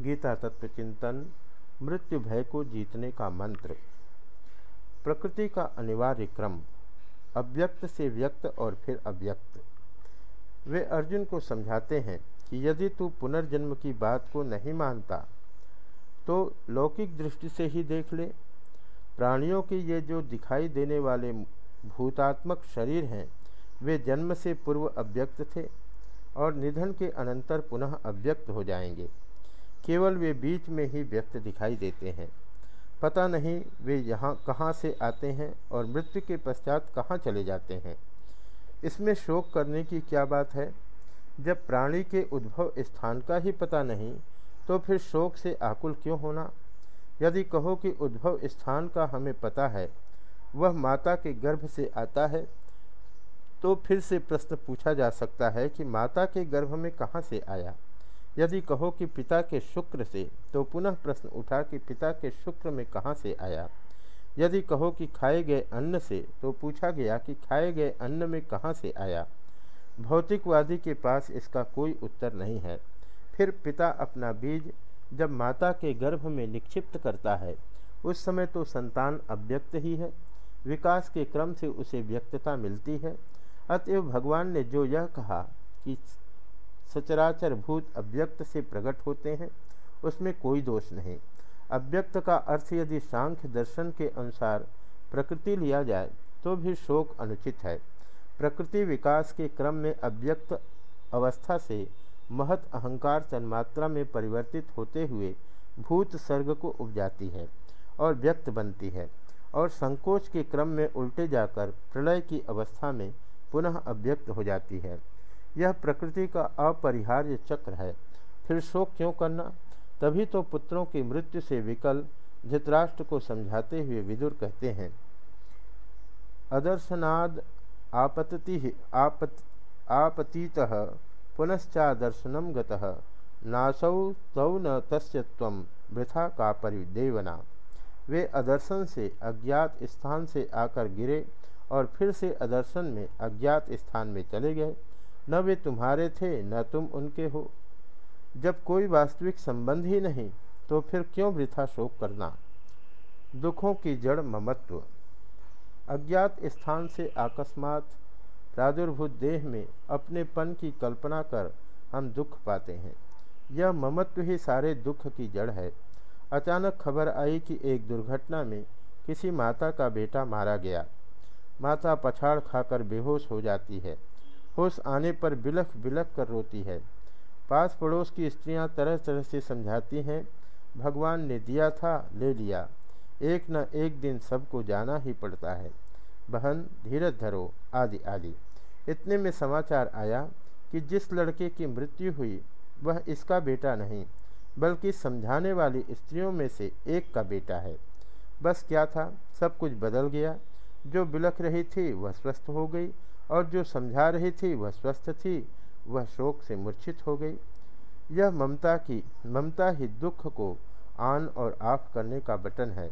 गीता तत्व चिंतन, मृत्यु भय को जीतने का मंत्र। प्रकृति का अनिवार्य क्रम, अव्यक्त से व्यक्त और फिर अव्यक्त। वे अर्जुन को समझाते हैं कि यदि तू पुनर्जन्म की बात को नहीं मानता तो लौकिक दृष्टि से ही देख ले। प्राणियों के ये जो दिखाई देने वाले भूतात्मक शरीर हैं, वे जन्म से पूर्व अव्यक्त थे और निधन के अनंतर पुनः अव्यक्त हो जाएँगे। केवल वे बीच में ही व्यक्त दिखाई देते हैं। पता नहीं वे यहाँ कहाँ से आते हैं और मृत्यु के पश्चात कहाँ चले जाते हैं। इसमें शोक करने की क्या बात है? जब प्राणी के उद्भव स्थान का ही पता नहीं तो फिर शोक से आकुल क्यों होना? यदि कहो कि उद्भव स्थान का हमें पता है, वह माता के गर्भ से आता है तो फिर से प्रश्न पूछा जा सकता है कि माता के गर्भ में कहाँ से आया? यदि कहो कि पिता के शुक्र से तो पुनः प्रश्न उठा कि पिता के शुक्र में कहाँ से आया? यदि कहो कि खाए गए अन्न से तो पूछा गया कि खाए गए अन्न में कहाँ से आया? भौतिकवादी के पास इसका कोई उत्तर नहीं है। फिर पिता अपना बीज जब माता के गर्भ में निक्षिप्त करता है, उस समय तो संतान अव्यक्त ही है। विकास के क्रम से उसे व्यक्तता मिलती है। अतएव भगवान ने जो यह कहा कि सचराचर भूत अव्यक्त से प्रकट होते हैं, उसमें कोई दोष नहीं। अव्यक्त का अर्थ यदि सांख्य दर्शन के अनुसार प्रकृति लिया जाए तो भी शोक अनुचित है। प्रकृति विकास के क्रम में अव्यक्त अवस्था से महत अहंकार तन्मात्रा में परिवर्तित होते हुए भूत सर्ग को उपजाती है और व्यक्त बनती है और संकोच के क्रम में उल्टे जाकर प्रलय की अवस्था में पुनः अव्यक्त हो जाती है। यह प्रकृति का अपरिहार्य चक्र है। फिर शोक क्यों करना? तभी तो पुत्रों की मृत्यु से विकल धृतराष्ट्र को समझाते हुए विदुर कहते हैं, अदर्शनाद आपति आपत आपतीत पुनश्चादर्शनम गासौ तौ न तस्य वृथा का परिदेवना वे अदर्शन से अज्ञात स्थान से आकर गिरे और फिर से अदर्शन में अज्ञात स्थान में चले गए। न वे तुम्हारे थे, न तुम उनके हो। जब कोई वास्तविक संबंध ही नहीं तो फिर क्यों वृथा शोक करना? दुखों की जड़ ममत्व। अज्ञात स्थान से अकस्मात, प्रादुर्भूत देह में अपने पन की कल्पना कर हम दुख पाते हैं। यह ममत्व ही सारे दुख की जड़ है। अचानक खबर आई कि एक दुर्घटना में किसी माता का बेटा मारा गया। माता पछाड़ खाकर बेहोश हो जाती है। होश आने पर बिलख बिलख कर रोती है। पास पड़ोस की स्त्रियाँ तरह तरह से समझाती हैं, भगवान ने दिया था, ले लिया। एक न एक दिन सबको जाना ही पड़ता है। बहन, धीरज धरो, आदि आदि। इतने में समाचार आया कि जिस लड़के की मृत्यु हुई, वह इसका बेटा नहीं, बल्कि समझाने वाली स्त्रियों में से एक का बेटा है। बस क्या था, सब कुछ बदल गया। जो बिलख रही थी, वह स्वस्थ हो गई और जो समझा रही थी वह स्वस्थ थी, वह शोक से मूर्छित हो गई। यह ममता की, ममता ही दुख को आन और आफ करने का बटन है।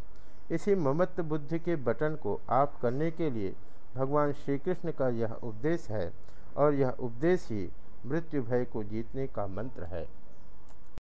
इसी ममत्व बुद्धि के बटन को आफ करने के लिए भगवान श्री कृष्ण का यह उपदेश है और यह उपदेश ही मृत्यु भय को जीतने का मंत्र है।